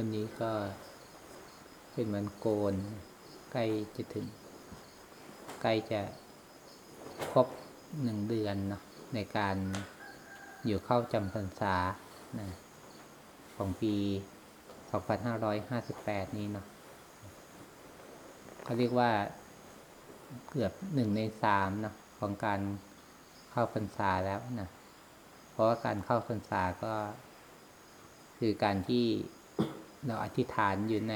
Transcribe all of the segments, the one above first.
วันนี้ก็เป็นวันโกน ใกล้จะถึง ใกล้จะครบหนึ่งเดือนเนาะในการอยู่เข้าจำพรรษานะของปี 2558 นี้เนาะเขาเรียกว่าเกือบหนึ่งในสามเนาะของการเข้าพรรษาแล้วนะเพราะว่าการเข้าพรรษาก็คือการที่ เราอธิษฐานอยู่ใน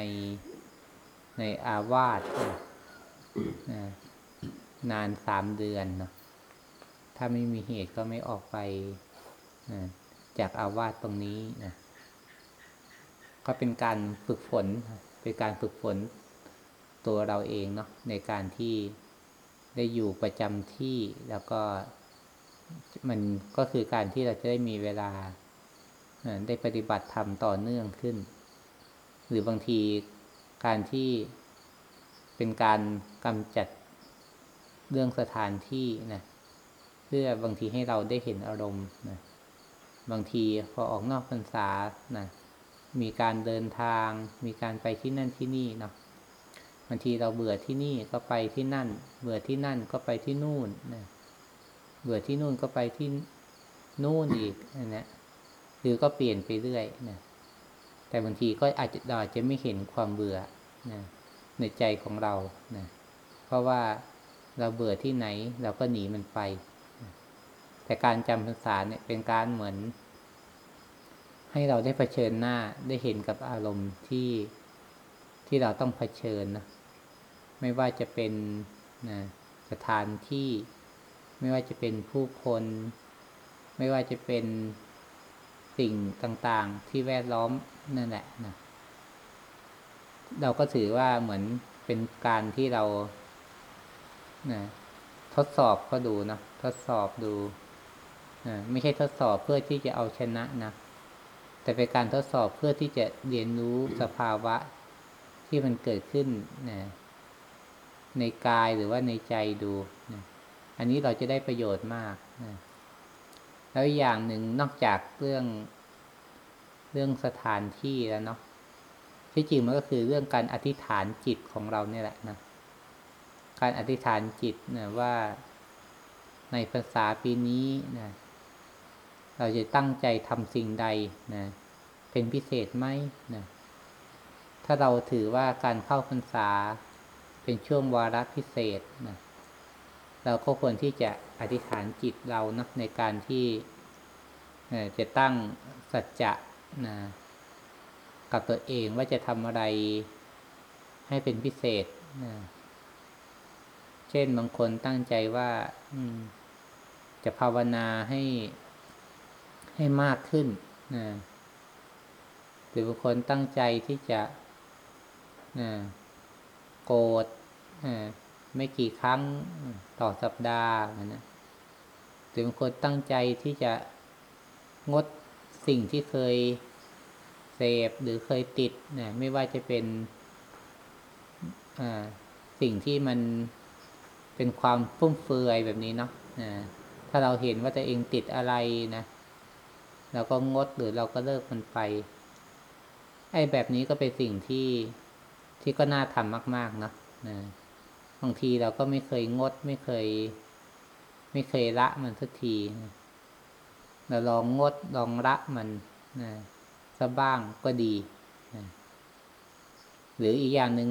ในอาวาสนะนานสามเดือนเนาะถ้าไม่มีเหตุก็ไม่ออกไปนะจากอาวาสตรงนี้นะก็เป็นการฝึกฝน เป็นการฝึกฝนตัวเราเองเนาะในการที่ได้อยู่ประจำที่แล้วก็มันก็คือการที่เราจะได้มีเวลาได้ปฏิบัติธรรมต่อเนื่องขึ้น หรือบางทีการที่เป็นการกำจัดเรื่องสถานที่นะเพื่อบางทีให้เราได้เห็นอารมณ์นะบางทีพอออกนอกพรรษานะมีการเดินทาง มีการไปที่นั่นที่นี่เนาะบางทีเราเบื่อที่นี่ก็ไปที่นั่น เบื่อที่นั่นก็ไปที่นู่นนะเบื่อที่นู่นก็ไปที่นู่นอีกอันนี้คือก็เปลี่ยนไปเรื่อยนะ แต่บางทีก็อาจจะเราอาจจะไม่เห็นความเบื่อนะในใจของเรานะเพราะว่าเราเบื่อที่ไหนเราก็หนีมันไป แต่การจำภาษาเนี่ยเป็นการเหมือน ให้เราได้เผชิญหน้าได้เห็นกับอารมณ์ที่ที่เราต้องเผชิญนะไม่ว่าจะเป็นนะสถานที่ ไม่ว่าจะเป็นผู้คน ไม่ว่าจะเป็นสิ่งต่างๆ ที่แวดล้อม นั่นแหละนะเราก็ถือว่าเหมือนเป็นการที่เรานะทดสอบก็ดูนะทดสอบดูนะไม่ใช่ทดสอบเพื่อที่จะเอาชนะนะแต่เป็นการทดสอบเพื่อที่จะเรียนรู้สภาวะที่มันเกิดขึ้นนะในกายหรือว่าในใจดูนะอันนี้เราจะได้ประโยชน์มากนะแล้วอย่างหนึ่งนอกจากเรื่อง เรื่องสถานที่แล้วเนาะที่จริงมันก็คือเรื่องการอธิษฐานจิตของเราเนี่ยแหละนะ การอธิษฐานจิตนะว่าในภาษาปีนี้นะเราจะตั้งใจทำสิ่งใดนะเป็นพิเศษไหมนะถ้าเราถือว่าการเข้าพรรษาเป็นช่วงวาระพิเศษนะเราก็ควรที่จะอธิษฐานจิตเรานะในการที่จะตั้งสัจจะ นะกับตัวเองว่าจะทำอะไรให้เป็นพิเศษนะเช่นบางคนตั้งใจว่าจะภาวนาให้ให้มากขึ้นนะหรือบางคนตั้งใจที่จะนะโกรธไม่กี่ครั้งต่อสัปดาห์นะหรือบางคนตั้งใจที่จะงด สิ่งที่เคยเสพหรือเคยติดนะไม่ว่าจะเป็นสิ่งที่มันเป็นความฟุ่มเฟือยแบบนี้เนาะถ้าเราเห็นว่าตัวเองติดอะไรนะเราก็งดหรือเราก็เลิกมันไป ไอ้แบบนี้ก็เป็นสิ่งที่ที่ก็น่าทำมากๆเนาะนะบางทีเราก็ไม่เคยงดไม่เคย ไม่เคยละมันสักทีนะ เราลองงดลองละมันนะสักบ้างก็ดีนะหรืออีกอย่างหนึ่ง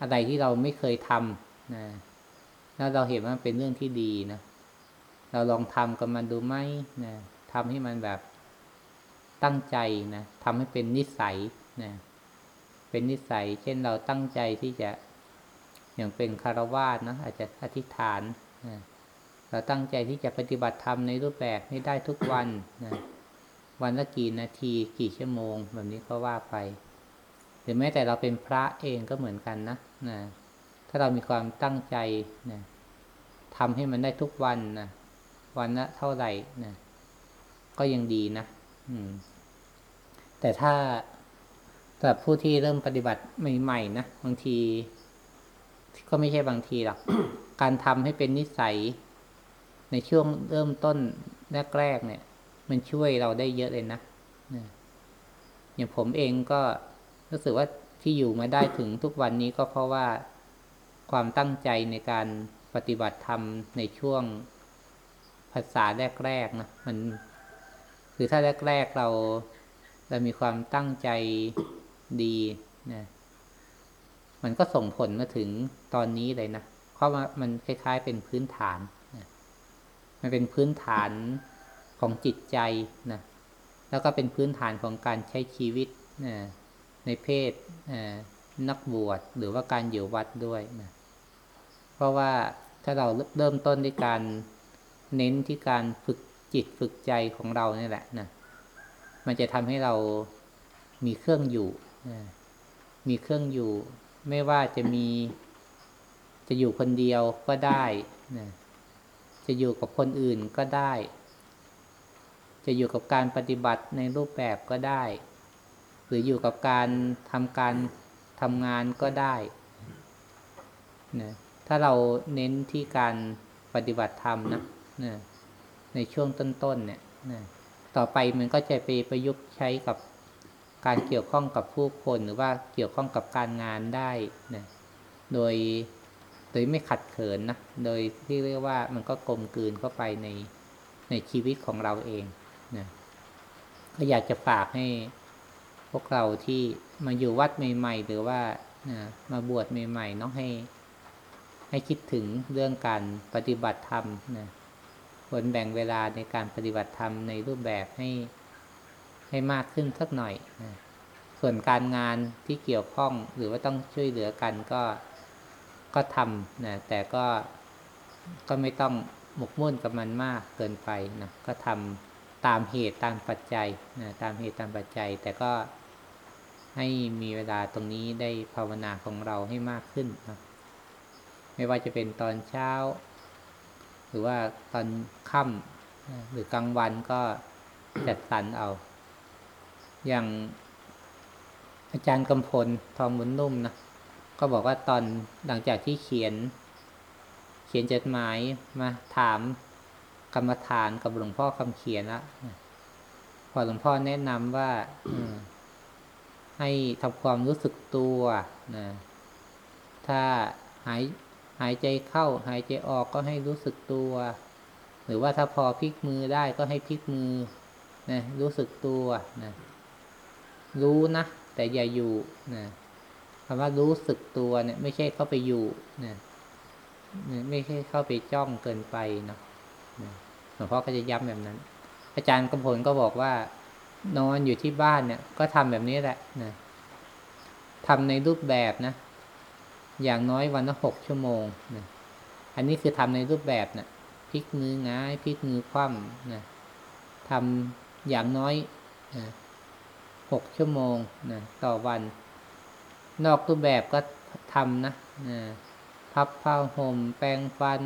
อะไรที่เราไม่เคยทำนะแล้วเราเห็นว่าเป็นเรื่องที่ดีนะเราลองทำกับมันดูไหมนะทำให้มันแบบตั้งใจนะทำให้เป็นนิสัยนะเป็นนิสัย เช่นเราตั้งใจที่จะอย่างเป็นคารวาสนะอาจจะอธิษฐานนะ เราตั้งใจที่จะปฏิบัติธรรมในรูปแบบนี้ได้ทุกวันนะวันละกี่นาทีกี่ชั่วโมง แบบนี้ก็ว่าไป หรือแม้แต่เราเป็นพระเองก็เหมือนกันนะนะถ้าเรามีความตั้งใจนะทำให้มันได้ทุกวันนะวันละเท่าไหร่นะก็ยังดีนะอืมแต่ถ้าสำหรับผู้ที่เริ่มปฏิบัติใหม่ๆนะบางที ก็ไม่ใช่บางทีหรอกการทำให้เป็นนิสัย ในช่วงเริ่มต้นแรกๆเนี่ย มันช่วยเราได้เยอะเลยนะอย่างผมเองก็รู้สึกว่าที่อยู่มาได้ถึงทุกวันนี้ก็เพราะว่าความตั้งใจในการปฏิบัติธรรมในช่วงภาษาแรกๆนะมัน คือถ้าแรกๆเราเรามีความตั้งใจดีนะมันก็ส่งผลมาถึงตอนนี้เลยนะเพราะว่ามันคล้ายๆเป็นพื้นฐาน มันเป็นพื้นฐานของจิตใจนะแล้วก็เป็นพื้นฐานของการใช้ชีวิตนะในเพศนักบวชหรือว่าการอยู่วัดด้วยนะเพราะว่าถ้าเราเริ่มต้นด้วยการเน้นที่การฝึกจิตฝึกใจของเราเนี่ยแหละนะมันจะทำให้เรามีเครื่องอยู่นะมีเครื่องอยู่ ไม่ว่าจะมีจะอยู่คนเดียวก็ได้นะ จะอยู่กับคนอื่นก็ได้ จะอยู่กับการปฏิบัติในรูปแบบก็ได้ หรืออยู่กับการทำการทำงานก็ได้นะถ้าเราเน้นที่การปฏิบัติธรรมนะนะในช่วงต้นๆเนี่ยนะต่อไปมันก็จะไปประยุกต์ใช้กับการเกี่ยวข้องกับผู้คนหรือว่าเกี่ยวข้องกับการงานได้นะโดย โดยไม่ขัดเขินนะ โดยที่เรียกว่ามันก็กลมกลืนเข้าไปในในชีวิตของเราเองนะก็อยากจะฝากให้พวกเราที่มาอยู่วัดใหม่ๆ หรือว่านะมาบวชใหม่ๆเนาะให้ ให้คิดถึงเรื่องการปฏิบัติธรรมนะควรแบ่งเวลาในการปฏิบัติธรรมในรูปแบบให้ให้มากขึ้นสักหน่อยนะส่วนการงานที่เกี่ยวข้องหรือว่าต้องช่วยเหลือกันก็ ก็ทำนะแต่ก็ก็ไม่ต้องหมกมุ่นกับมันมากเกินไปนะก็ทำตามเหตุตามปัจจัยนะตามเหตุตามปัจจัย แต่ก็ให้มีเวลาตรงนี้ได้ภาวนาของเราให้มากขึ้นนะไม่ว่าจะเป็นตอนเช้า หรือว่าตอนค่ำหรือกลางวันก็จัดสรรเอา อย่างอาจารย์กำพลทองบุญนุ่มนะ ก็บอกว่าตอนหลังจากที่เขียน เขียนจดหมายมาถามกรรมฐานกับหลวงพ่อคำเขียนแล้วพอหลวงพ่อแนะนำว่าให้ทำความรู้สึกตัวนะถ้าหายหายใจเข้า หายใจออกก็ให้รู้สึกตัว หรือว่าถ้าพอพลิกมือได้ก็ให้พลิกมือนะรู้สึกตัวนะรู้นะ แต่อย่าอยู่นะ คำว่ารู้สึกตัวเนี่ย ไม่ใช่เข้าไปอยู่นะไม่ใช่เข้าไปจ้องเกินไปเนาะหลวงพ่อก็จะย้ำแบบนั้น อาจารย์กำพลก็บอกว่า นอนอยู่ที่บ้านเนี่ย ก็ทำแบบนี้แหละนะทำในรูปแบบนะ อย่างน้อยวันละหกชั่วโมงนะอันนี้คือทำในรูปแบบนะพลิกมือง่ายพลิกมือคว่ำนะทำอย่างน้อยนะหกชั่วโมงนะต่อวัน นอกรูปแบบก็ทำนะนะพับผ้าห่ม แปรงฟัน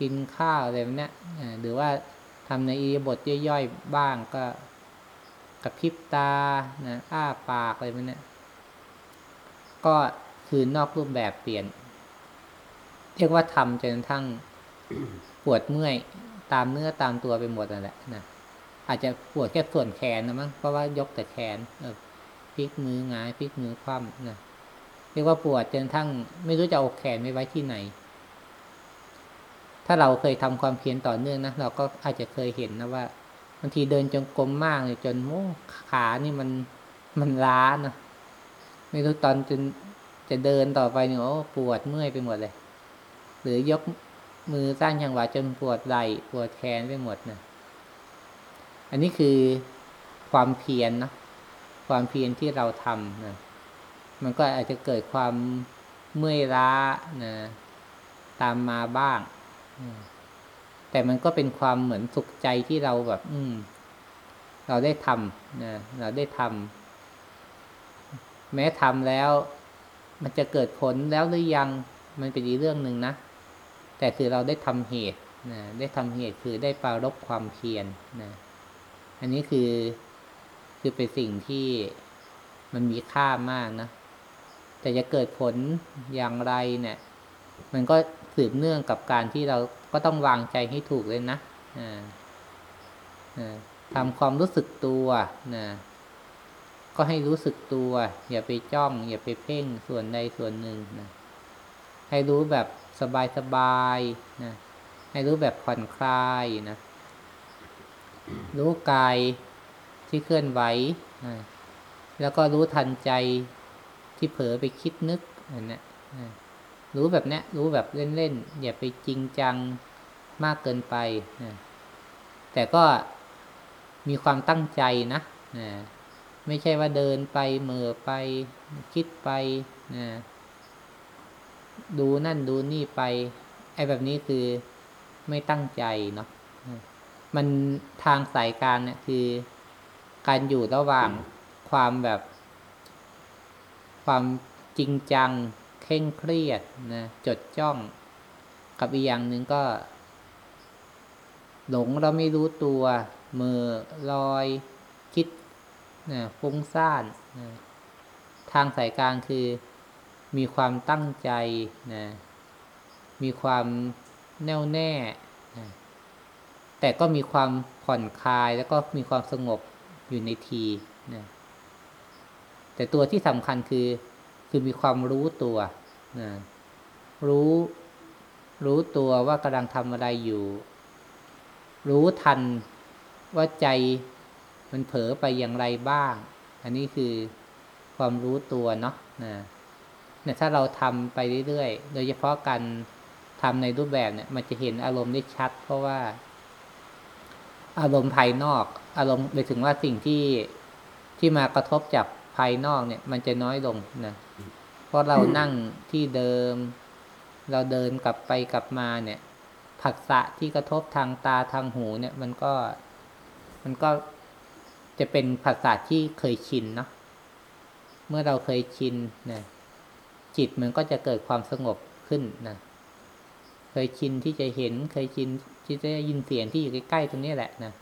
กินข้าวอะไรแบบนี้หรือว่าทำในอิริบทย่อยๆบ้างก็กระพริบตานะอ้าปากอะไรแบบนี้ก็คือนอกรูปแบบเปลี่ยน เรียกว่าทำจนทั้งปวดเมื่อยตามเนื้อตามตัวไปหมดนั่นแหละนะอาจจะปวดแค่ส่วนแขนนะมั้งเพราะว่ายกแต่แขนเออ พลิกมือหงายพลิกมือคว่ำนะเรียกว่าปวดจนทั้ง ไม่รู้จะเอาแขนไปไว้ที่ไหน ถ้าเราเคยทำความเพียรต่อเนื่องนะเราก็อาจจะเคยเห็นนะว่าบางทีเดินจงกรมมากเลยจนโอ้ขานี่มันมันล้านะไม่รู้ตอนจนจะเดินต่อไปเนี่ยโอ้ปวดเมื่อยไปหมดเลย หรือยกมือสร้างจังหวะจนปวดไหล่ปวดแขนไปหมดนะอันนี้คือความเพียรนะ ความเพียรที่เราทำนะมันก็อาจจะเกิดความเมื่อยล้านะตามมาบ้าง แต่มันก็เป็นความเหมือนสุขใจที่เราแบบ อืม เราได้ทำนะเราได้ทำแม้ทำแล้ว มันจะเกิดผลแล้วหรือยังมันเป็นอีกเรื่องหนึ่งนะ แต่คือเราได้ทำเหตุนะได้ทำเหตุคือได้ปรารบความเพียรนะ อันนี้คือ คือเป็นสิ่งที่มันมีค่ามากนะ แต่จะเกิดผลอย่างไรเนี่ย มันก็สืบเนื่องกับการที่เราก็ต้องวางใจให้ถูกเลยนะทำความรู้สึกตัวนะก็ให้รู้สึกตัว อย่าไปจ้อง อย่าไปเพ่งส่วนใดส่วนหนึ่งนะให้รู้แบบสบายๆนะให้รู้แบบผ่อนคลายนะรู้กาย ที่เคลื่อนไหว แล้วก็รู้ทันใจที่เผลอไปคิดนึกอันนี้นะรู้แบบนี้รู้แบบเล่นๆ อย่าไปจริงจังมากเกินไปนะแต่ก็มีความตั้งใจนะนะไม่ใช่ว่าเดินไปเหม่อไป คิดไปนะดูนั่นดูนี่ไป ไอ้แบบนี้คือไม่ตั้งใจเนาะมันทางสายการเนี่ยคือ การอยู่ระหว่างความแบบ ความจริงจังเคร่งเครียดนะจดจ้องกับอีกอย่างหนึ่งก็ หลงเราไม่รู้ตัว มือลอยคิดนะฟุ้งซ่านนะทางสายกลางคือมีความตั้งใจนะมีความแน่วแน่นะแต่ก็มีความผ่อนคลายแล้วก็มีความสงบ อยู่ในทีนะแต่ตัวที่สำคัญคือ คือมีความรู้ตัวนะรู้รู้ตัวว่ากำลังทำอะไรอยู่ รู้ทันว่าใจมันเผลอไปอย่างไรบ้าง อันนี้คือความรู้ตัวเนาะนะนี่ยถ้าเราทำไปเรื่อยๆ โดยเฉพาะการทำในรูปแบบเนี่ย มันจะเห็นอารมณ์ได้ชัด เพราะว่า อารมณ์ภายนอก อารมณ์ไปถึงว่าสิ่งที่ที่มากระทบจากภายนอกเนี่ย มันจะน้อยลงนะเพราะเรานั่งที่เดิม เราเดินกลับไปกลับมาเนี่ยผัสสะที่กระทบทางตาทางหูเนี่ย มันก็มันก็จะเป็นภาษาที่เคยชินเนาะเมื่อเราเคยชินนะจิตมันก็จะเกิดความสงบขึ้นนะเคยชินที่จะเห็นเคยชิน ที่จะยินเสียงที่อยู่ใกล้ๆตรงนี้แหละนะ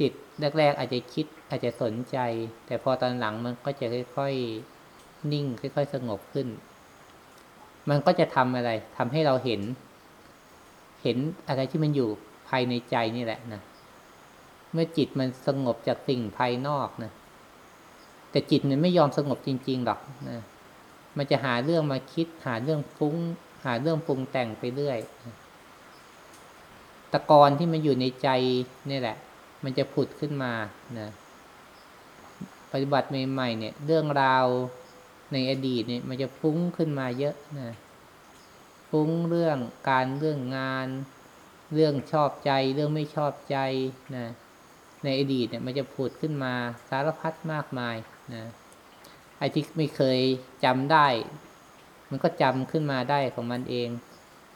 จิตแรกๆอาจจะคิดอาจจะสนใจ แต่พอตอนหลังมันก็จะค่อยๆนิ่ง ค่อยๆสงบขึ้น มันก็จะทำอะไรทำให้เราเห็น เห็นอะไรที่มันอยู่ภายในใจนี่แหละนะเมื่อจิตมันสงบจากสิ่งภายนอกนะแต่จิตมันไม่ยอมสงบจริง ๆ หรอกนะมันจะหาเรื่องมาคิด หาเรื่องฟุ้ง หาเรื่องปรุงแต่งไปเรื่อย ตะกอนที่มันอยู่ในใจนี่แหละ มันจะผุดขึ้นมานะปฏิบัติใหม่ๆเนี่ย เรื่องราวในอดีตเนี่ย มันจะฟุ้งขึ้นมาเยอะนะฟุ้งเรื่องการเรื่องงาน เรื่องชอบใจ เรื่องไม่ชอบใจนะในอดีตเนี่ย มันจะผุดขึ้นมาสารพัดมากมายนะไอ้ที่ไม่เคยจำได้ มันก็จำขึ้นมาได้ของมันเอง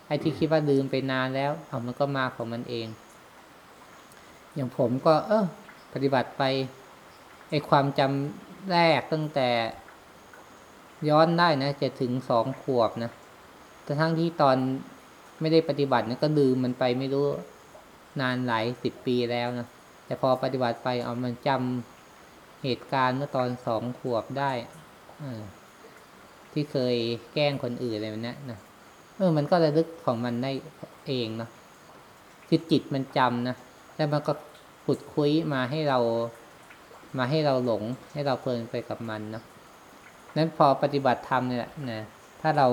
ไอ้ที่คิดว่าลืมไปนานแล้วเอามันก็มาของมันเอง อย่างผมก็ เออปฏิบัติไปไอ้ความจำแรกตั้งแต่ย้อนได้นะจะถึงสองขวบนะแต่ทั้งที่ตอนไม่ได้ปฏิบัตินี่ก็ลืมมันไปไม่รู้นานหลายสิบปีแล้วนะแต่พอปฏิบัติไปเอามันจำเหตุการณ์เมื่อตอนสองขวบได้ที่เคยแกล้งคนอื่นอะไรแบบนี้นะ เออมันก็ระลึกของมันได้เองเนาะคือจิตมันจำนะแล้วมันก็ขุดคุยมาให้เรา มาให้เราหลง ให้เราเพลินไปกับมันเนาะนั้นพอปฏิบัติธรรมเนี่ยนะถ้าเรา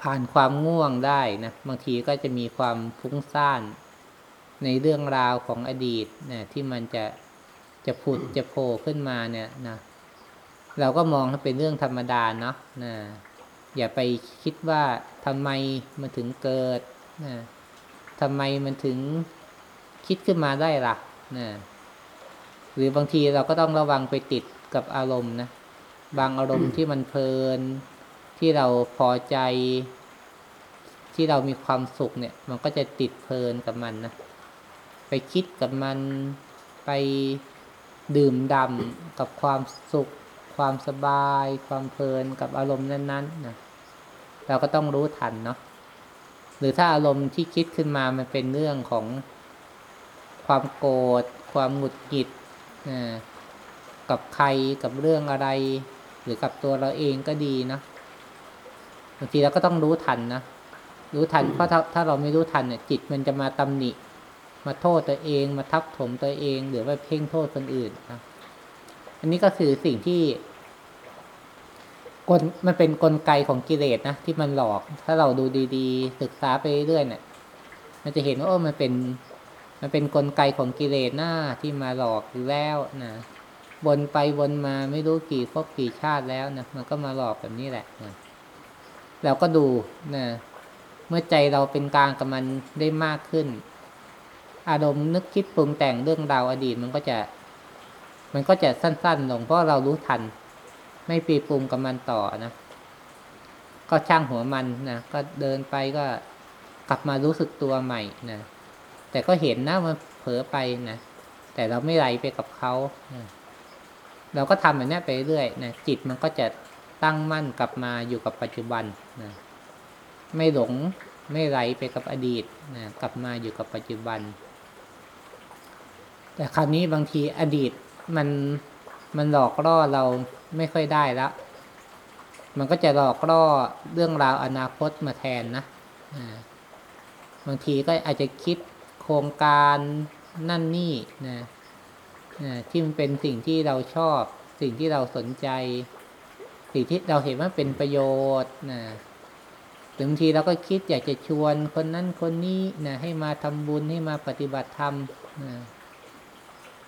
ผ่านความง่วงได้นะบางทีก็จะมีความฟุ้งซ่านในเรื่องราวของอดีตนะที่มันจะจะผุดจะโผล่ขึ้นมาเนี่ยนะเราก็มองให้เป็นเรื่องธรรมดาเนาะนะ อย่าไปคิดว่าทำไมมันถึงเกิดนะทำไมมันถึงคิดขึ้นมาได้ล่ะนะหรือบางทีเราก็ต้องระวังไปติดกับอารมณ์นะบางอารมณ์ที่มันเพลิน ที่เราพอใจ ที่เรามีความสุขเนี่ย มันก็จะติดเพลินกับมันนะไปคิดกับมันไปดื่มดำกับความสุข ความสบาย ความเพลินกับอารมณ์นั้นๆนะ เราก็ต้องรู้ทันเนาะหรือถ้าอารมณ์ที่คิดขึ้นมามันเป็นเรื่องของความโกรธความหงุดหงิดกับใครกับเรื่องอะไร หรือกับตัวเราเองก็ดีนะบางทีเราก็ต้องรู้ทันนะรู้ทันเพราะถ้าถ้าเราไม่รู้ทันเนี่ยจิตมันจะมาตำหนิ มาโทษตัวเองมาทับถมตัวเอง หรือว่าเพ่งโทษคนอื่นนะอันนี้ก็คือสิ่งที่ กลมันเป็นนกลไกของกิเลสนะที่มันหลอก ถ้าเราดูดีๆ ศึกษาไปเรื่อยเนี่ย มันจะเห็นว่าโอ้มันเป็น มันเป็นนกลไกของกิเลสหน้าที่มาหลอกอยู่แล้วนะวนไปวนมาไม่รู้กี่พบกี่ชาติแล้วนะมันก็มาหลอกแบบนี้แหละนะเราก็ดูนะเมื่อใจเราเป็นกลางกับมันได้มากขึ้น อารมณ์นึกคิดปรุงแต่งเรื่องราวอดีตมันก็จะ มันก็จะสั้น ๆ ลงเพราะเรารู้ทัน ไม่ปีปรุงกับมันต่อนะก็ช่างหัวมันนะก็เดินไปก็กลับมารู้สึกตัวใหม่นะแต่ก็เห็นนะมันเผลอไปนะแต่เราไม่ไหลไปกับเขานะเราก็ทำแบบนี้ไปเรื่อยนะจิตมันก็จะตั้งมั่นกลับมาอยู่กับปัจจุบันนะไม่หลงไม่ไหลไปกับอดีตนะกลับมาอยู่กับปัจจุบัน แต่คราวนี้บางทีอดีตมันมันหลอกล่อเรา ไม่ค่อยได้แล้วมันก็จะหลอกล่อเรื่องราวอนาคตมาแทนนะบางทีก็อาจจะคิดโครงการนั่นนี่นะที่มันเป็นสิ่งที่เราชอบ สิ่งที่เราสนใจ สิ่งที่เราเห็นว่าเป็นประโยชน์นะถึงบางทีเราก็คิดอยากจะชวนคนนั้นคนนี้นะให้มาทำบุญให้มาปฏิบัติธรรมนะ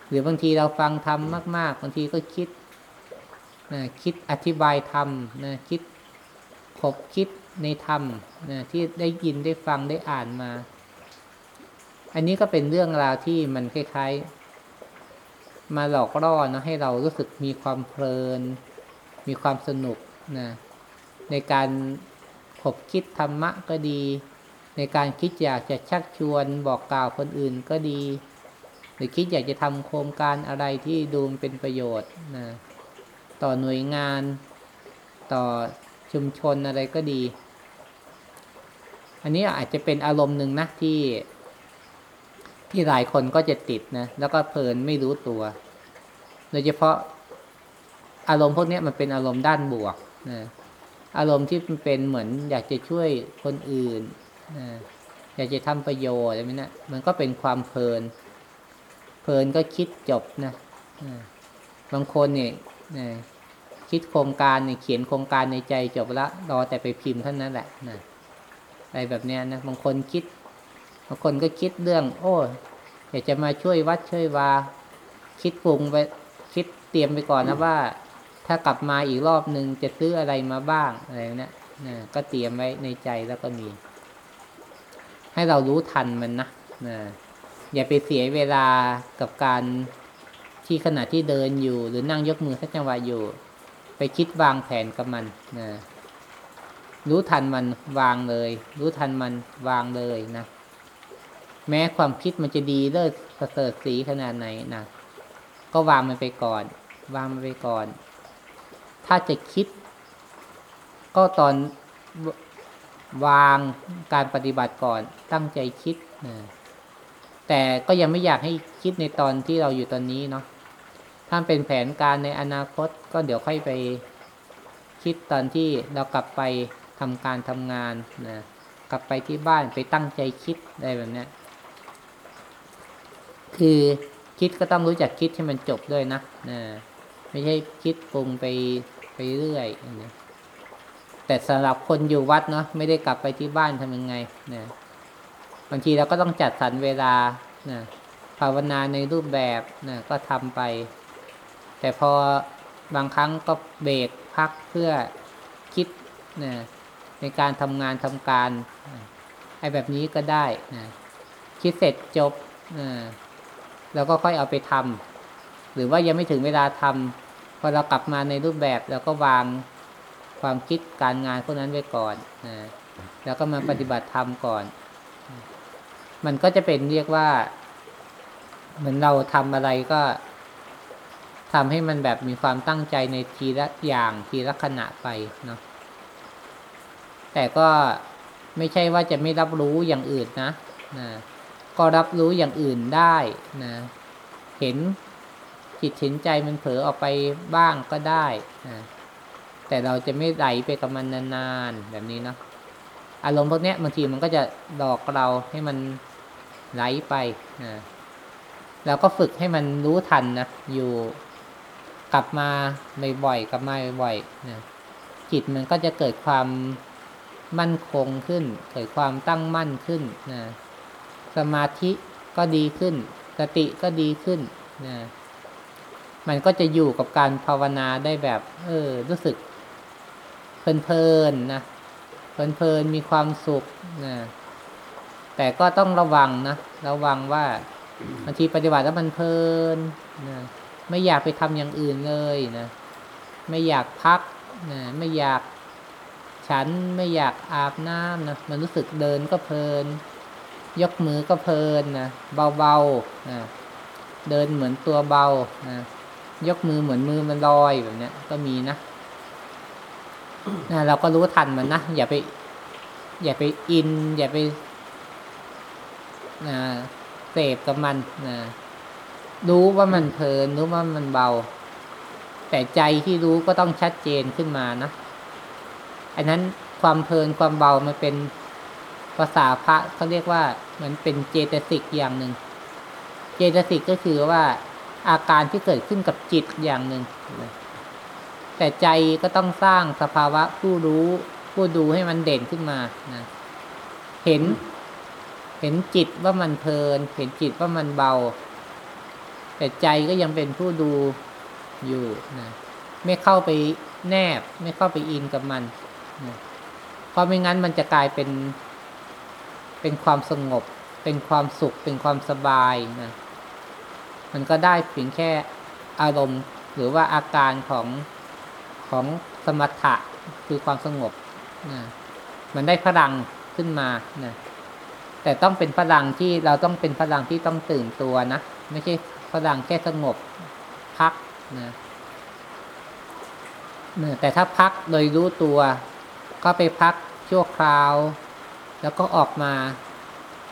หรือบางทีเราฟังธรรมมาก ๆ บางทีก็คิด นะคิดอธิบายธรรมนะคิดขบคิดในธรรมนะที่ได้ยินได้ฟังได้อ่านมา อันนี้ก็เป็นเรื่องราวที่มันคล้ายๆ มาหลอกล่อนะให้เรารู้สึกมีความเพลิน มีความสนุกนะในการขบคิดธรรมะก็ดี ในการคิดอยากจะชักชวนบอกกล่าวคนอื่นก็ดี หรือคิดอยากจะทำโครงการอะไรที่ดูเป็นประโยชน์นะ ต่อหน่วยงาน ต่อชุมชนอะไรก็ดี อันนี้อาจจะเป็นอารมณ์หนึ่งนะที่ ที่หลายคนก็จะติดนะ แล้วก็เพลินไม่รู้ตัว โดยเฉพาะอารมณ์พวกนี้มันเป็นอารมณ์ด้านบวกนะอารมณ์ที่มันเป็นเหมือนอยากจะช่วยคนอื่นนะอยากจะทำประโยชน์อะไรนี้นะมันก็เป็นความเพลิน เพลินก็คิดจบนะบางคนเนี่ย คิดโครงการเนี่ยเขียนโครงการในใจจบละรอแต่ไปพิมพ์เท่านั้นแหละนะอะไรแบบเนี้ยนะบางคนคิดบางคนก็คิดเรื่อง โอ้อยากจะมาช่วยวัดช่วยวา คิดปรุงไปคิดเตรียมไปก่อนนะว่า ถ้ากลับมาอีกรอบหนึ่งจะซื้ออะไรมาบ้างอะไรเนี้ยนะก็เตรียมไว้ในใจแล้วก็มี ให้เรารู้ทันมันนะนะอย่าไปเสียเวลากับการ ที่ขณะที่เดินอยู่ หรือนั่งยกมือสักจังหวะอยู่ ไปคิดวางแผนกับมันนะรู้ทันมันวางเลย รู้ทันมันวางเลยนะแม้ความคิดมันจะดีเลิศประเสริฐสีขนาดไหนนะก็วางมันไปก่อน วางมันไปก่อน ถ้าจะคิด ก็ตอนวางการปฏิบัติก่อนตั้งใจคิดนะแต่ก็ยังไม่อยากให้คิดในตอนที่เราอยู่ตอนนี้เนาะ ถ้าเป็นแผนการในอนาคตก็เดี๋ยวค่อยไปคิดตอนที่เรากลับไปทำการทำงานนะกลับไปที่บ้านไปตั้งใจคิดอะไรแบบนี้คือคิดก็ต้องรู้จักคิดให้มันจบด้วยนะนะไม่ใช่คิดปรุงไปไปเรื่อยนะแต่สำหรับคนอยู่วัดเนาะไม่ได้กลับไปที่บ้านทำยังไงนะบางทีเราก็ต้องจัดสรรเวลานะภาวนาในรูปแบบนะก็ทำไป แต่พอบางครั้งก็เบรกพักเพื่อคิดนะในการทำงานทำการไอ้แบบนี้ก็ได้นะคิดเสร็จจบนะเราก็ค่อยเอาไปทำหรือว่ายังไม่ถึงเวลาทำพอเรากลับมาในรูปแบบเราก็วางความคิดการงานพวกนั้นไว้ก่อนนะแล้วก็มาปฏิบัติธรรมก่อน มันก็จะเป็นเรียกว่า เหมือนเราทำอะไรก็ ทำให้มันแบบมีความตั้งใจในทีละอย่างทีละขณะไปเนาะแต่ก็ไม่ใช่ว่าจะไม่รับรู้อย่างอื่นนะนะก็รับรู้อย่างอื่นได้นะเห็นจิตเห็นใจมันเผลอออกไปบ้างก็ได้นะแต่เราจะไม่ไหลไปกับมันนานๆแบบนี้เนาะอารมณ์พวกนี้บางทีมันก็จะหลอกเราให้มันไหลไปนะเราก็ฝึกให้มันรู้ทันนะอยู่ กลับมาบ่อยๆกลับมาบ่อยๆนะจิตมันก็จะเกิดความมั่นคงขึ้น เกิดความตั้งมั่นขึ้นนะสมาธิก็ดีขึ้น สติก็ดีขึ้นนะมันก็จะอยู่กับการภาวนาได้แบบ เออ รู้สึกเพลินๆนะเพลินๆมีความสุขนะแต่ก็ต้องระวังนะ ระวังว่าบางทีปฏิบัติแล้วมันเพลินนะ ไม่อยากไปทำอย่างอื่นเลยนะ ไม่อยากพักนะไม่อยากฉันไม่อยากอาบน้ำนะมันรู้สึกเดินก็เพลิน ยกมือก็เพลินนะเบาๆนะเดินเหมือนตัวเบานะยกมือเหมือนมือมันลอยแบบเนี้ยก็มีนะนะเราก็รู้ทันมันนะอย่าไป อย่าไปอิน อย่าไปนะเสพกับมันนะ รู้ว่ามันเพลินรู้ว่ามันเบา แต่ใจที่รู้ก็ต้องชัดเจนขึ้นมานะอันนั้นความเพลินความเบามันเป็นภาษาพระเขาเรียกว่ามันเป็นเจตสิกอย่างหนึ่ง เจตสิกก็คือว่าอาการที่เกิดขึ้นกับจิตอย่างหนึ่งแต่ใจก็ต้องสร้างสภาวะผู้รู้ผู้ดูให้มันเด่นขึ้นมานะเห็น เห็นจิตว่ามันเพลิน เห็นจิตว่ามันเบา แต่ใจก็ยังเป็นผู้ดูอยู่นะ ไม่เข้าไปแนบ ไม่เข้าไปอินกับมันนะเพราะไม่งั้นมันจะกลายเป็น เป็นความสงบ เป็นความสุข เป็นความสบายนะ มันก็ได้เพียงแค่อารมณ์หรือว่าอาการของของสมถะคือความสงบนะมันได้พลังขึ้นมานะแต่ต้องเป็นพลังที่เราต้องเป็นพลังที่ต้องตื่นตัวนะ ไม่ใช่ พลังแค่สงบพักนะแต่ถ้าพักโดยรู้ตัว ก็ไปพักชั่วคราว แล้วก็ออกมา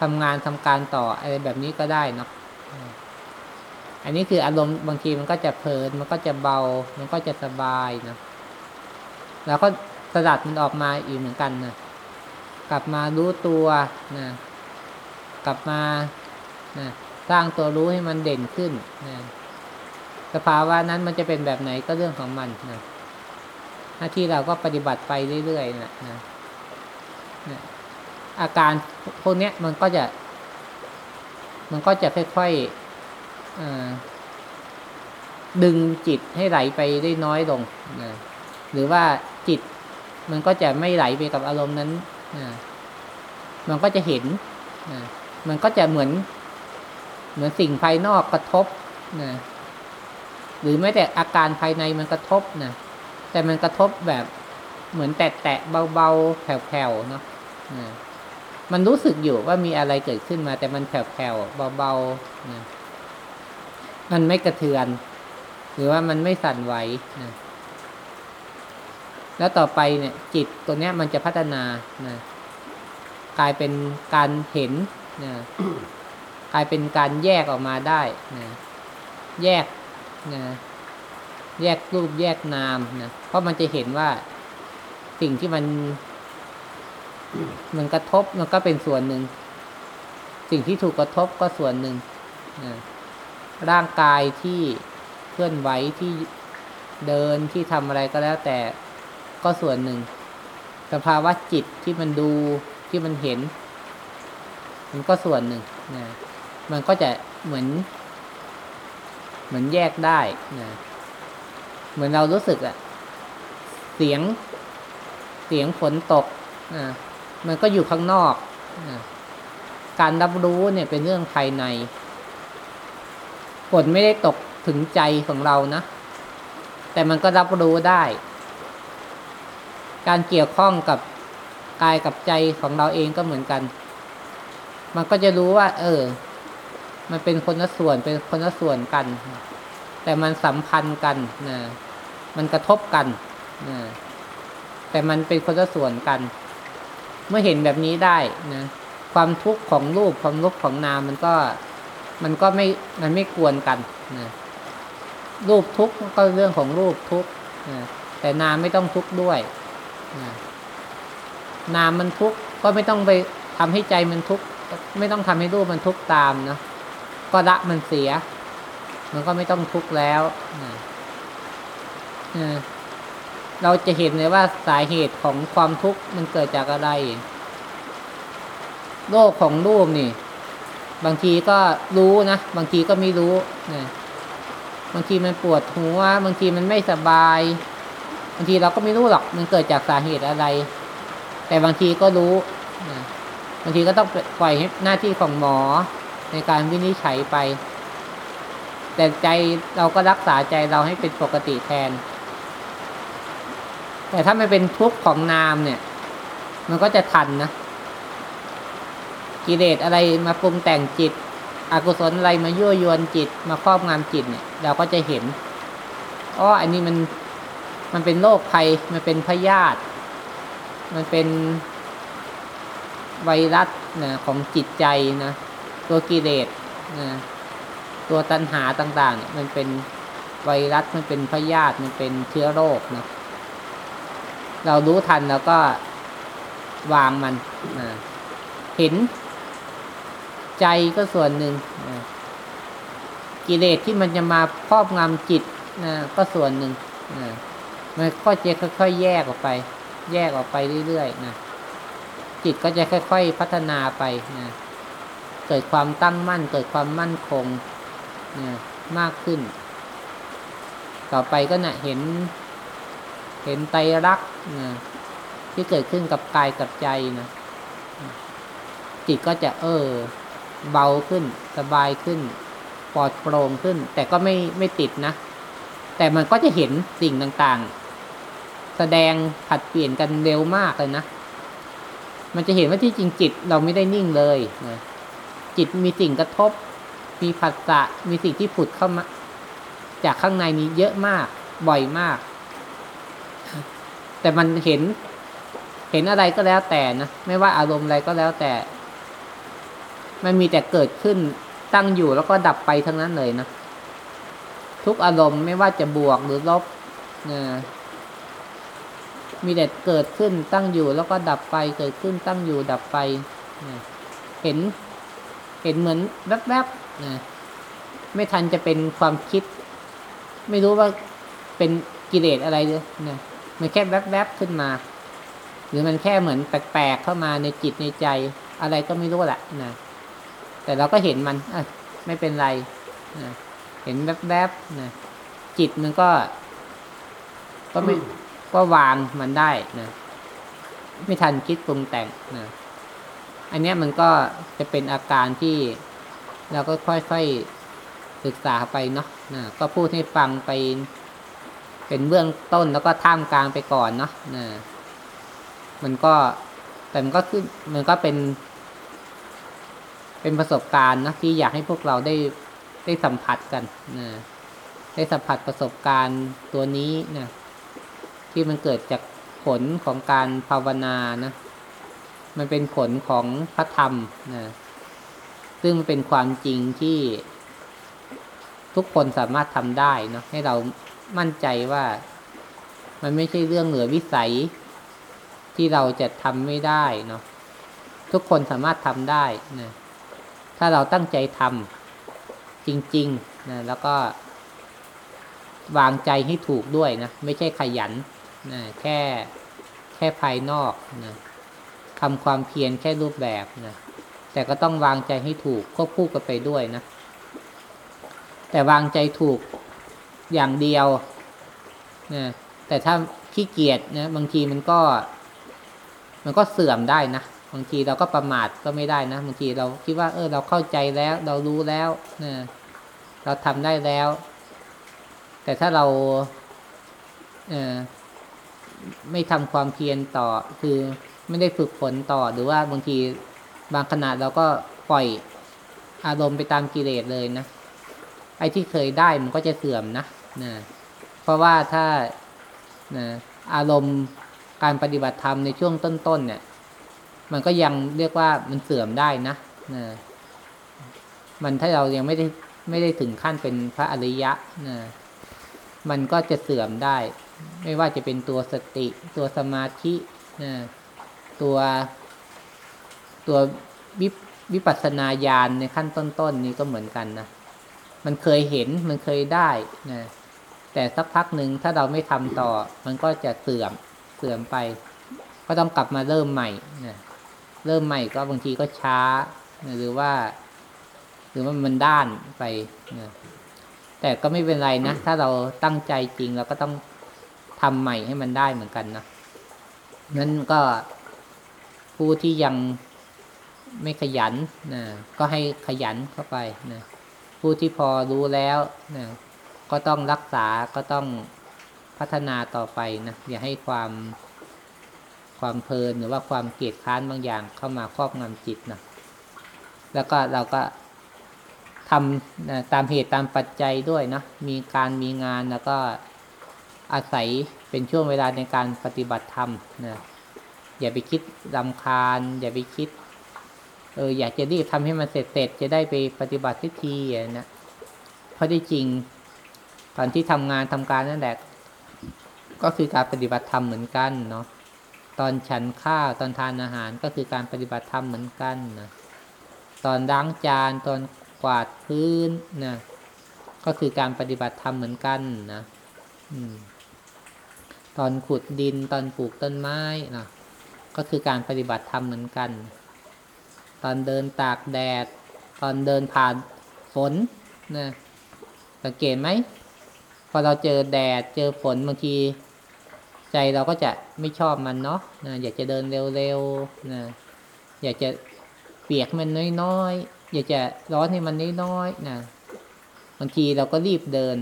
ทำงานทำการต่ออะไรแบบนี้ก็ได้เนาะอันนี้คืออารมณ์บางทีมันก็จะเพลิน มันก็จะเบา มันก็จะสบายนะแล้วก็สลัดมันออกมาอีกเหมือนกันนะกลับมารู้ตัวนะกลับมานะ สร้างตัวรู้ให้มันเด่นขึ้นนะสภาวะนั้นมันจะเป็นแบบไหนก็เรื่องของมันนะหน้าที่เราก็ปฏิบัติไปเรื่อยๆนะนะนะอาการพวกนี้มันก็จะ มันก็จะค่อยๆดึงจิตให้ไหลไปได้น้อยลงนะหรือว่าจิต มันก็จะไม่ไหลไปกับอารมณ์นั้นนะมันก็จะเห็นนะมันก็จะเหมือน เหมือนสิ่งภายนอกกระทบนะหรือแม้แต่อาการภายในมันกระทบนะแต่มันกระทบแบบเหมือนแตะๆเบาๆแผ่วๆเนาะมันรู้สึกอยู่ว่ามีอะไรเกิดขึ้นมา แต่มันแผ่วๆเบาๆนะมันไม่กระเทือน หรือว่ามันไม่สั่นไหวนะแล้วต่อไปเนี่ย จิตตัวเนี้ยมันจะพัฒนานะกลายเป็นการเห็นนะ กลายเป็นการแยกออกมาได้นะแยกนะแยกรูปแยกนามนะเพราะมันจะเห็นว่าสิ่งที่มัน มันกระทบมันก็เป็นส่วนหนึ่ง สิ่งที่ถูกกระทบก็ส่วนหนึ่งนะร่างกายที่เคลื่อนไหวที่เดินที่ทำอะไรก็แล้วแต่ก็ส่วนหนึ่ง สภาวะจิตที่มันดูที่มันเห็น มันก็ส่วนหนึ่งนะ มันก็จะเหมือน เหมือนแยกได้นะเหมือนเรารู้สึกอะเสียงเสียงฝนตกนะมันก็อยู่ข้างนอกนะการรับรู้เนี่ยเป็นเรื่องภายในฝนไม่ได้ตกถึงใจของเรานะ แต่มันก็รับรู้ได้ การเกี่ยวข้องกับกายกับใจของเราเองก็เหมือนกัน มันก็จะรู้ว่า เออ มันเป็นคนละส่วนเป็นคนละส่วนกัน แต่มันสัมพันธ์กันนะมันกระทบกันนะแต่มันเป็นคนละส่วนกัน เมื่อเห็นแบบนี้ได้นะความทุกข์ของรูปความทุกข์ของนามมันก็ มันก็ไม่มันไม่กวนกันนะรูปทุกข์ก็เรื่องของรูปทุกข์นะแต่นามไม่ต้องทุกข์ด้วยนะนามมันทุกข์ก็ไม่ต้องไปทำให้ใจมันทุกข์ไม่ต้องทำให้รูปมันทุกข์ตามเนาะ ก็ละมันเสีย มันก็ไม่ต้องทุกข์แล้วเออเราจะเห็นเลยว่าสาเหตุของความทุกข์มันเกิดจากอะไร โลกของรูปนี่ บางทีก็รู้นะ บางทีก็ไม่รู้นะบางทีมันปวดหัว บางทีมันไม่สบาย บางทีเราก็ไม่รู้หรอก มันเกิดจากสาเหตุอะไร แต่บางทีก็รู้นะบางทีก็ต้องปล่อยให้หน้าที่ของหมอ ในการวินิจฉัยไป แต่ใจเราก็รักษาใจเราให้เป็นปกติแทน แต่ถ้าไมันเป็นทุกข์ของนามเนี่ย มันก็จะทันนะกิเลสอะไรมาปรุงแต่งจิต อกุศลอะไรมายั่วยวนจิต มาครอบงำจิตเนี่ย เราก็จะเห็นอ๋ออันนี้มันมันเป็นโรคภัย มันเป็นพยาธิ มันเป็นไวรัสนะของจิตใจนะ ตัวกิเลสนะตัวตัณหาต่างๆเนี่ยมันเป็นไวรัสมันเป็นพยาธิมันเป็นเชื้อโรคนะเรารู้ทันแล้วก็วางมันนะเห็นใจก็ส่วนหนึ่งนะกิเลสที่มันจะมาครอบงำจิตนะก็ส่วนหนึ่งนะมันก็จะค่อยๆแยกออกไป แยกออกไปเรื่อยๆนะจิตก็จะค่อย ๆ พัฒนาไปนะ เกิดความตั้งมั่น เกิดความมั่นคงนะมากขึ้น ต่อไปก็นะ่ะเห็น เห็นไตรลักษณ์นะที่เกิดขึ้นกับกายกับใจนะจิตก็จะเออ เบาขึ้น สบายขึ้นปลอดโปร่งขึ้น แต่ก็ไม่ไม่ติดนะ แต่มันก็จะเห็นสิ่งต่างๆ แสดงผัดเปลี่ยนกันเร็วมากเลยนะมันจะเห็นว่าที่จริงจิตเราไม่ได้นิ่งเลยนะ จิตมีสิ่งกระทบ มีผัสสะมีสิ่งที่ผุดเข้ามา จากข้างในนี้เยอะมาก บ่อยมาก แต่มันเห็น เห็นอะไรก็แล้วแต่นะ ไม่ว่าอารมณ์อะไรก็แล้วแต่ มันมีแต่เกิดขึ้นตั้งอยู่แล้วก็ดับไปทั้งนั้นเลยนะ ทุกอารมณ์ไม่ว่าจะบวกหรือลบนะมีแต่เกิดขึ้นตั้งอยู่แล้วก็ดับไป เกิดขึ้นตั้งอยู่ดับไป เห็น เห็นเหมือนแวบๆนะไม่ทันจะเป็นความคิด ไม่รู้ว่าเป็นกิเลสอะไรเลยนะมันแค่แวบๆขึ้นมา หรือมันแค่เหมือนแปลกๆเข้ามาในจิตในใจ อะไรก็ไม่รู้แหละนะแต่เราก็เห็นมันอะไม่เป็นไรนะเห็นแวบๆนะจิตมันก็ ก็ไม่ก็วางมันได้นะไม่ทันคิดปรุงแต่งนะ อันนี้มันก็จะเป็นอาการที่เราก็ค่อยๆศึกษาไปเนาะนะก็พูดให้ฟังไป เป็นเบื้องต้นแล้วก็ท่ามกลางไปก่อนเนาะนะมันก็แต่มันก็ขึ้นมันก็เป็น เป็นประสบการณ์นะที่อยากให้พวกเราได้ได้สัมผัสกันนะได้สัมผัสประสบการณ์ตัวนี้นะที่มันเกิดจากผลของการภาวนานะ มันเป็นผลของพระธรรมนะซึ่งเป็นความจริงที่ทุกคนสามารถทำได้เนาะให้เรามั่นใจว่ามันไม่ใช่เรื่องเหนือวิสัย ที่เราจะทำไม่ได้เนาะทุกคนสามารถทำได้นะถ้าเราตั้งใจทำจริงๆนะแล้วก็ วางใจให้ถูกด้วยนะ ไม่ใช่ขยันนะแค่แค่ภายนอกนะ ทำความเพียรแค่รูปแบบนะแต่ก็ต้องวางใจให้ถูกควบคู่กันไปด้วยนะ แต่วางใจถูกอย่างเดียวนะแต่ถ้าขี้เกียจนะบางทีมันก็ มันก็เสื่อมได้นะบางทีเราก็ประมาทก็ไม่ได้นะบางทีเราคิดว่า เออ เราเข้าใจแล้ว เรารู้แล้วนะเราทำได้แล้ว แต่ถ้าเราเออไม่ทำความเพียรต่อคือ ไม่ได้ฝึกฝนต่อหรือว่าบางทีบางขณะเราก็ปล่อยอารมณ์ไปตามกิเลสเลยนะไอ้ที่เคยได้มันก็จะเสื่อมนะนะเพราะว่าถ้านะอารมณ์การปฏิบัติธรรมในช่วงต้นๆเนี่ย มันก็ยังเรียกว่ามันเสื่อมได้นะนะมันถ้าเรายังไม่ได้ไม่ได้ถึงขั้นเป็นพระอริยะนะมันก็จะเสื่อมได้ ไม่ว่าจะเป็นตัวสติตัวสมาธินะ ตัวตัววิวิปัสสนาญาณในขั้นต้นๆนี้ก็เหมือนกันนะ มันเคยเห็นมันเคยได้นะ แต่สักพักหนึ่งถ้าเราไม่ทำต่อ มันก็จะเสื่อมเสื่อมไป ก็ต้องกลับมาเริ่มใหม่นะเริ่มใหม่ก็บางทีก็ช้านะหรือว่า หรือว่ามันด้านไปนะแต่ก็ไม่เป็นไรนะ ถ้าเราตั้งใจจริงเราก็ต้องทำใหม่ให้มันได้เหมือนกันนะนั้นก็ ผู้ที่ยังไม่ขยันนะก็ให้ขยันเข้าไปนะผู้ที่พอรู้แล้วนะก็ต้องรักษาก็ต้องพัฒนาต่อไปนะอย่าให้ความความเพลินหรือว่าความเกลียดค้านบางอย่างเข้ามาครอบงำจิตนะแล้วก็เราก็ทำนะตามเหตุตามปัจจัยด้วยนะมีการมีงานแล้วก็อาศัยเป็นช่วงเวลาในการปฏิบัติธรรมนะ อย่าไปคิดรำคาญ อย่าไปคิด เอออยากจะรีบทำให้มันเสร็จเสร็จจะได้ไปปฏิบัติทิทีนะเพราะที่จริง ตอนที่ทำงานทำการนั่นแหละ ก็คือการปฏิบัติธรรมเหมือนกันเนาะตอนฉันข้าวตอนทานอาหารก็คือการปฏิบัติธรรมเหมือนกันนะตอนล้างจานตอนกวาดพื้นนะก็คือการปฏิบัติธรรมเหมือนกันนะอืมตอนขุดดินตอนปลูกต้นไม้นะ ก็คือการปฏิบัติธรรมเหมือนกัน ตอนเดินตากแดด ตอนเดินผ่านฝนนะสังเกตไหมพอเราเจอแดดเจอฝนบางที ใจเราก็จะไม่ชอบมันเนาะนะอยากจะเดินเร็วๆนะอยากจะเปียกมันน้อยๆอยากจะร้อนให้มันน้อยๆนะบางทีเราก็รีบเดิน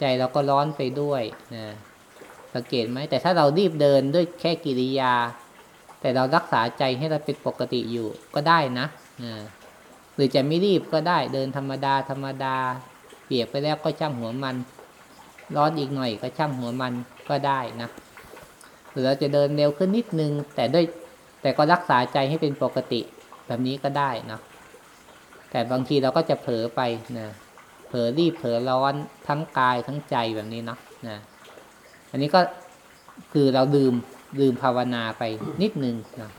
ใจเราก็ร้อนไปด้วยนะสังเกตไหมแต่ถ้าเรารีบเดินด้วยแค่กิริยา แต่เรารักษาใจให้เราเป็นปกติอยู่ก็ได้นะหรือจะไม่รีบก็ได้เดินธรรมดาธรรมดา เปียกไปแล้วก็ช่างหัวมัน ร้อนอีกหน่อยก็ช่างหัวมันก็ได้นะหรือเราจะเดินเร็วขึ้นนิดนึง แต่ด้วยแต่ก็รักษาใจให้เป็นปกติแบบนี้ก็ได้นะแต่บางทีเราก็จะเผลอไปนะเผลอรีบเผลอร้อนทั้งกายทั้งใจแบบนี้เนาะนะ อันนี้ก็คือเราลืม ลืมภาวนาไปนิดนึงนะ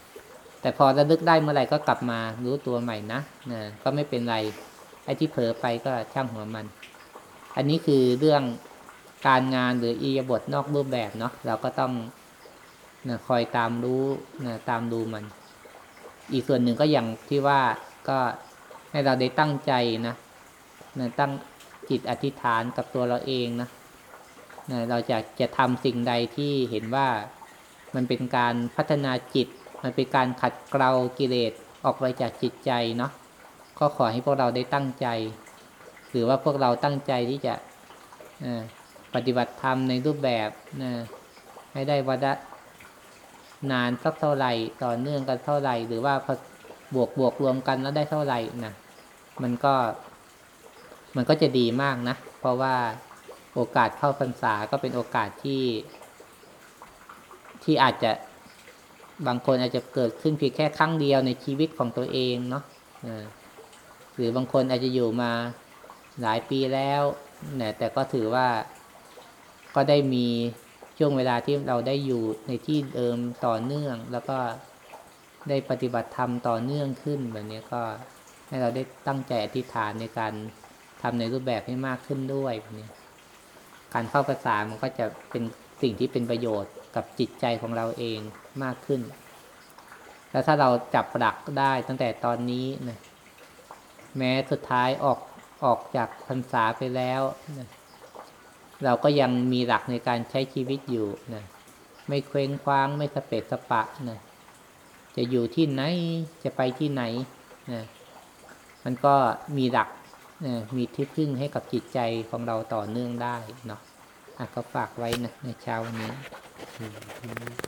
แต่พอระลึกได้เมื่อไหร่ก็กลับมารู้ตัวใหม่นะนะก็ไม่เป็นไร ไอ้ที่เผลอไปก็ช่างหัวมัน อันนี้คือเรื่องการงานหรืออียบทนอกรูปแบบเนาะเราก็ต้องนะคอยตามรู้นะตามดูมัน อีกส่วนหนึ่งก็อย่างที่ว่าก็ให้เราได้ตั้งใจนะนะตั้งจิตอธิษฐานกับตัวเราเองนะนะเราจะจะทำสิ่งใดที่เห็นว่า มันเป็นการพัฒนาจิต มันเป็นการขัดเกลากิเลสออกไปจากจิตใจเนาะก็ขอให้พวกเราได้ตั้งใจ หรือว่าพวกเราตั้งใจที่จะปฏิบัติธรรมในรูปแบบนะให้ได้วัดนานสักเท่าไหร่ต่อเนื่องกันเท่าไหร่ หรือว่าบวกบวกรวมกันแล้วได้เท่าไหร่นะมันก็ มันก็จะดีมากนะ เพราะว่าโอกาสเข้าพรรษาก็เป็นโอกาสที่ ที่อาจจะบางคนอาจจะเกิดขึ้นเพียงแค่ครั้งเดียวในชีวิตของตัวเองเนาะหรือบางคนอาจจะอยู่มาหลายปีแล้วแต่ก็ถือว่าก็ได้มีช่วงเวลาที่เราได้อยู่ในที่เดิมต่อเนื่อง แล้วก็ได้ปฏิบัติธรรมต่อเนื่องขึ้นแบบนี้ก็ให้เราได้ตั้งใจอธิษฐานในการทำในรูปแบบให้มากขึ้นด้วยแบบนี้การเข้าภาษามันก็จะเป็นสิ่งที่เป็นประโยชน์ กับจิตใจของเราเองมากขึ้น แล้วถ้าเราจับหลักได้ตั้งแต่ตอนนี้นะแม้สุดท้ายออกออกจากพรรษาไปแล้วนะเราก็ยังมีหลักในการใช้ชีวิตอยู่นะไม่เคว้งคว้างไม่สเปดสปะนะจะอยู่ที่ไหนจะไปที่ไหนนะมันก็มีหลักนะมีที่พึ่งให้กับจิตใจของเราต่อเนื่องได้เนาะก็ฝากไว้นะในเช้าวันนี้ Mm-hmm.